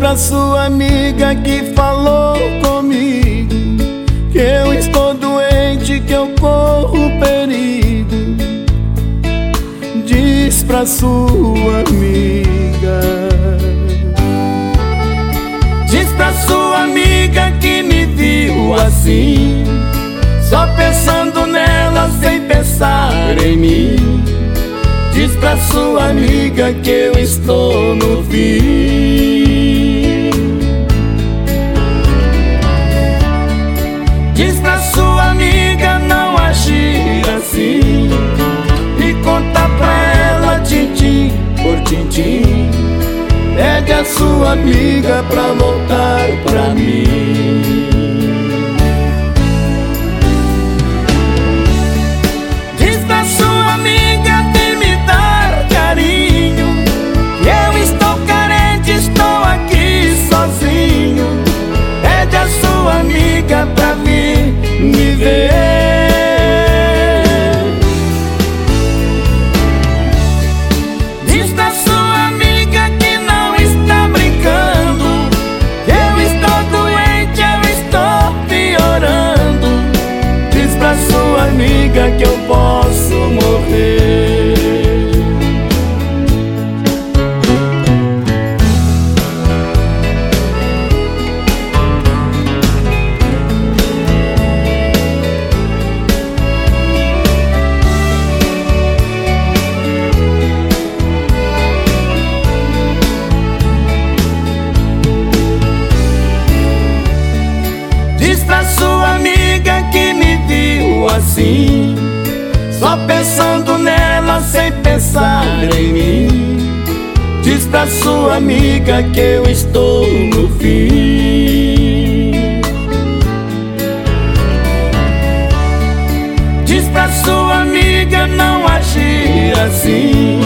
pra sua amiga que falou comigo Que eu estou doente, que eu corro perigo. Diz pra sua amiga. Diz pra sua amiga que me viu assim Só pensando nela sem pensar em mim. Diz pra sua amiga que eu estou no fim Diz pra sua amiga não agir assim. E conta pra ela tintim por tintim. Pede a sua amiga pra voltar pra mim que eu posso morrer. Diz pra sua assim Só pensando nela sem pensar em mim. Diz pra sua amiga que eu estou no fim. Diz pra sua amiga não agir assim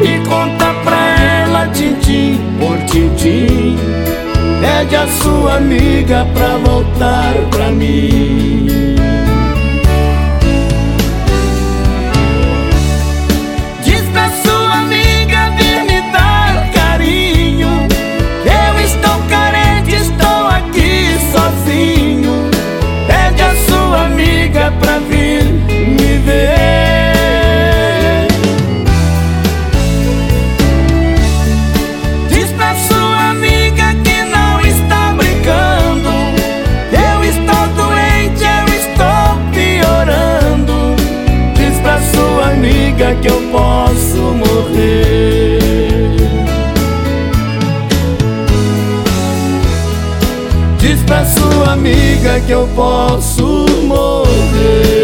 E conta pra ela tintim por tintim. Pede a sua amiga pra voltar pra mim morrer. Diz pra sua amiga que eu posso morrer.